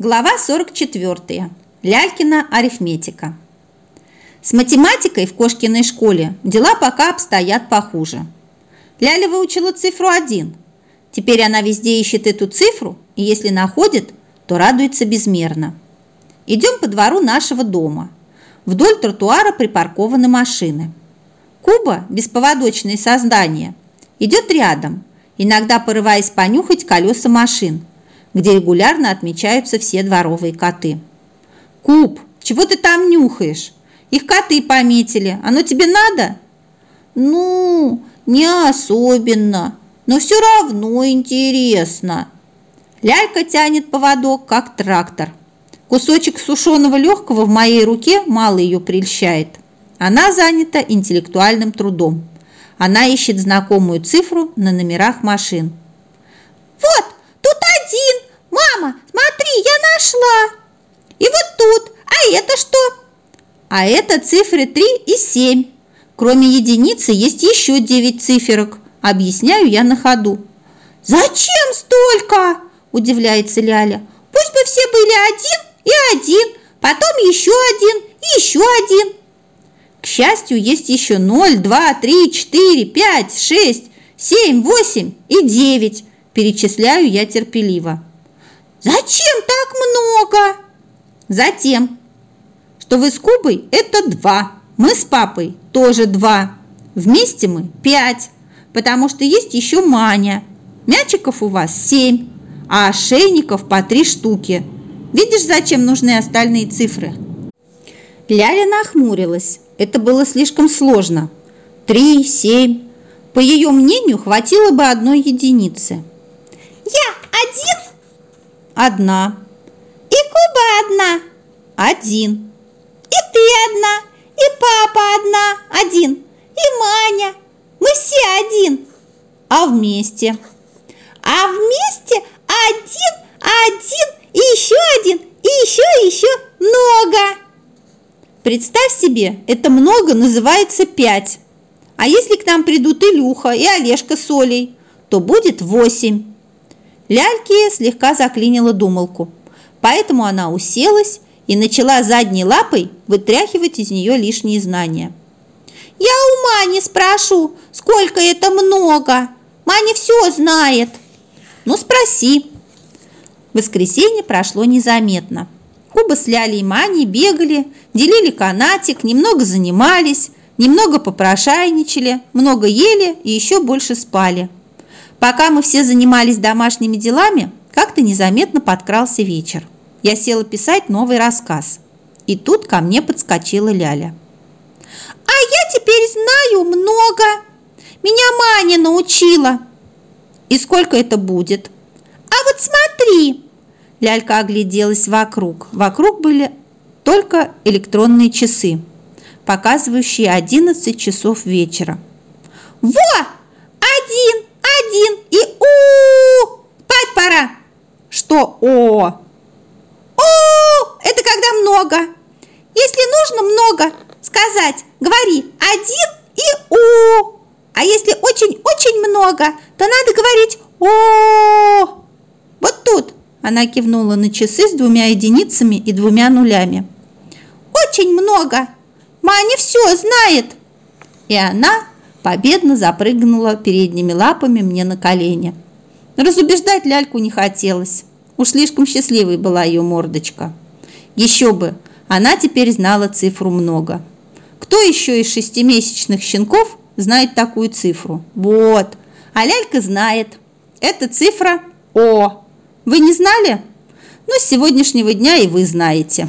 Глава 44. Лялькина арифметика. С математикой в Кошкиной школе дела пока обстоят похуже. Ляля выучила цифру 1. Теперь она везде ищет эту цифру, и если находит, то радуется безмерно. Идем по двору нашего дома. Вдоль тротуара припаркованы машины. Куба, бесповодочное создание, идет рядом, иногда порываясь понюхать колеса машин – где регулярно отмечаются все дворовые коты. «Куб, чего ты там нюхаешь? Их коты пометили. Оно тебе надо?» «Ну, не особенно, но все равно интересно». Лялька тянет поводок, как трактор. Кусочек сушеного легкого в моей руке мало ее прельщает. Она занята интеллектуальным трудом. Она ищет знакомую цифру на номерах машин. «Вот, тут один! Мама, смотри, я нашла! И вот тут, а это что?» А это цифры 3 и 7. Кроме единицы есть еще 9 циферок. Объясняю я на ходу. «Зачем столько?» – удивляется Ляля. «Пусть бы все были один и один, потом еще один и еще один». К счастью, есть еще 0, 2, 3, 4, 5, 6, 7, 8 и 9. Перечисляю я терпеливо. «Зачем так много?» «Затем, что вы с Кубой – это два, мы с папой тоже два. Вместе мы пять, потому что есть еще Маня. Мячиков у вас семь, а ошейников по три штуки. Видишь, зачем нужны остальные цифры?» Ляля нахмурилась. Это было слишком сложно. Три, семь. По ее мнению, хватило бы одной единицы. «Я один?» Одна. И Куба одна. Один. И ты одна. И папа одна. Один. И Маня. Мы все один. А вместе? А вместе один, один, и еще один, и еще, еще много. Представь себе, это много называется пять. А если к нам придут Илюха и Олежка с Олей, то будет восемь. Ляльке слегка заклинила думалку, поэтому она уселась и начала задней лапой вытряхивать из нее лишние знания. «Я у Мани спрошу, сколько это много. Маня все знает». «Ну, спроси». Воскресенье прошло незаметно. Куба с Лялей и Маней бегали, делили канатик, немного занимались, немного попрошайничали, много ели и еще больше спали. Пока мы все занимались домашними делами, как-то незаметно подкрался вечер. Я села писать новый рассказ. И тут ко мне подскочила Ляля. «А я теперь знаю много! Меня Маня научила!» «И сколько это будет?» «А вот смотри!» Лялька огляделась вокруг. Вокруг были только электронные часы, показывающие 11 часов вечера. «Во! Один! Один и у Спать пора. Что о? О, это когда много. Если нужно много сказать, говори один и у. А если очень-очень много, то надо говорить о. Вот тут она кивнула на часы с двумя единицами и двумя нулями. Очень много. Маня все знает. И она победно запрыгнула передними лапами мне на колени. Разубеждать ляльку не хотелось. Уж слишком счастливой была ее мордочка. Еще бы, она теперь знала цифру много. Кто еще из шестимесячных щенков знает такую цифру? Вот, а лялька знает. Это цифра О. Вы не знали? Ну, с сегодняшнего дня и вы знаете.